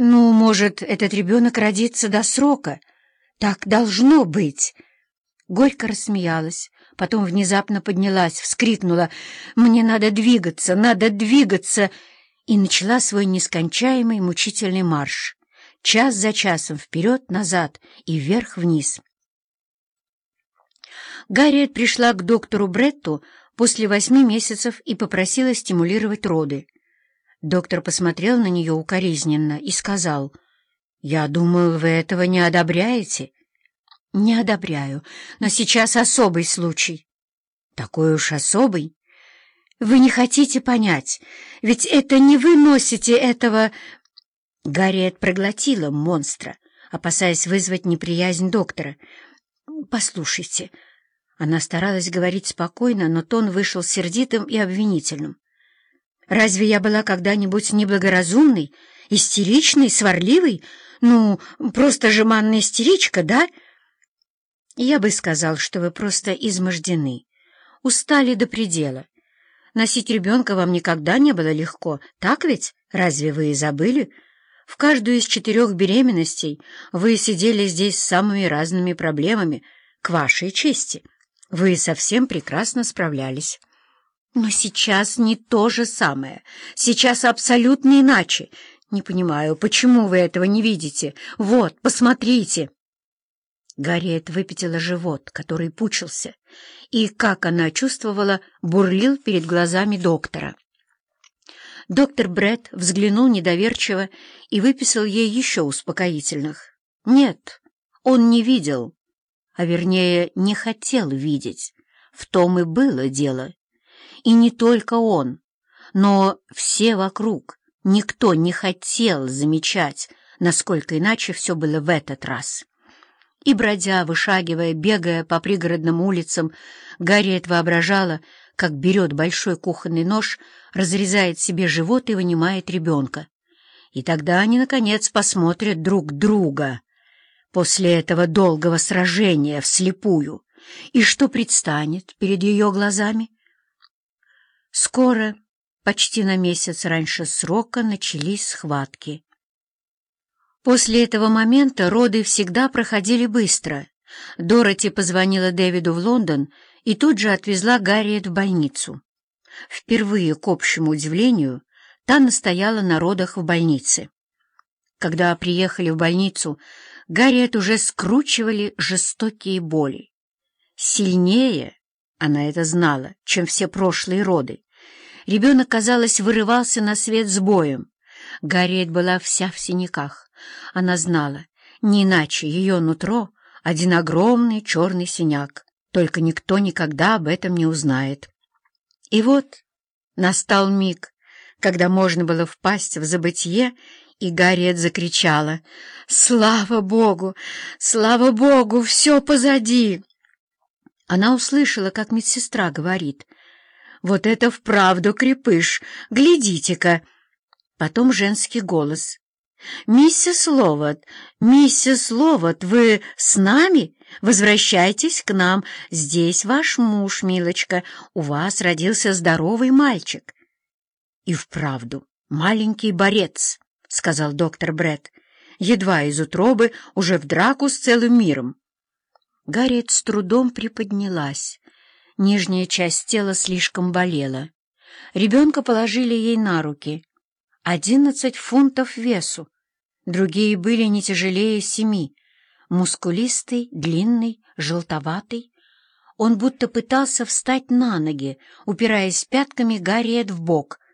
«Ну, может, этот ребенок родится до срока. Так должно быть!» Горько рассмеялась, потом внезапно поднялась, вскрикнула «Мне надо двигаться, надо двигаться!» и начала свой нескончаемый мучительный марш. Час за часом вперед-назад и вверх-вниз. Гарриет пришла к доктору Бретту после восьми месяцев и попросила стимулировать роды. Доктор посмотрел на нее укоризненно и сказал, «Я думаю, вы этого не одобряете?» «Не одобряю, но сейчас особый случай». «Такой уж особый?» «Вы не хотите понять, ведь это не вы носите этого...» Гарриет проглотила монстра, опасаясь вызвать неприязнь доктора. «Послушайте...» Она старалась говорить спокойно, но тон вышел сердитым и обвинительным. Разве я была когда-нибудь неблагоразумной, истеричной, сварливой? Ну, просто жеманная истеричка, да? Я бы сказал, что вы просто измождены, устали до предела. Носить ребенка вам никогда не было легко, так ведь? Разве вы и забыли? В каждую из четырех беременностей вы сидели здесь с самыми разными проблемами, к вашей чести. Вы совсем прекрасно справлялись. Но сейчас не то же самое. Сейчас абсолютно иначе. Не понимаю, почему вы этого не видите? Вот, посмотрите. Гарриет выпятила живот, который пучился, и, как она чувствовала, бурлил перед глазами доктора. Доктор Бред взглянул недоверчиво и выписал ей еще успокоительных. Нет, он не видел, а вернее, не хотел видеть. В том и было дело. И не только он, но все вокруг. Никто не хотел замечать, насколько иначе все было в этот раз. И, бродя, вышагивая, бегая по пригородным улицам, Гарриет воображала, как берет большой кухонный нож, разрезает себе живот и вынимает ребенка. И тогда они, наконец, посмотрят друг друга после этого долгого сражения вслепую. И что предстанет перед ее глазами? Скоро, почти на месяц раньше срока, начались схватки. После этого момента роды всегда проходили быстро. Дороти позвонила Дэвиду в Лондон и тут же отвезла Гарриет в больницу. Впервые, к общему удивлению, та настояла на родах в больнице. Когда приехали в больницу, Гарриет уже скручивали жестокие боли. Сильнее, она это знала, чем все прошлые роды. Ребенок, казалось, вырывался на свет с боем. Гарриет была вся в синяках. Она знала, не иначе ее нутро — один огромный черный синяк, только никто никогда об этом не узнает. И вот настал миг, когда можно было впасть в забытье, и Гарриет закричала «Слава Богу! Слава Богу! Все позади!» Она услышала, как медсестра говорит «Вот это вправду крепыш! Глядите-ка!» Потом женский голос «Миссис Ловат, миссис Ловат, вы с нами? Возвращайтесь к нам. Здесь ваш муж, милочка. У вас родился здоровый мальчик». И вправду, маленький борец, — сказал доктор Бред, едва из утробы, уже в драку с целым миром. Гарриет с трудом приподнялась. Нижняя часть тела слишком болела. Ребенка положили ей на руки. Одиннадцать фунтов весу. Другие были не тяжелее семи. Мускулистый, длинный, желтоватый. Он будто пытался встать на ноги, упираясь пятками Гарриет в бок —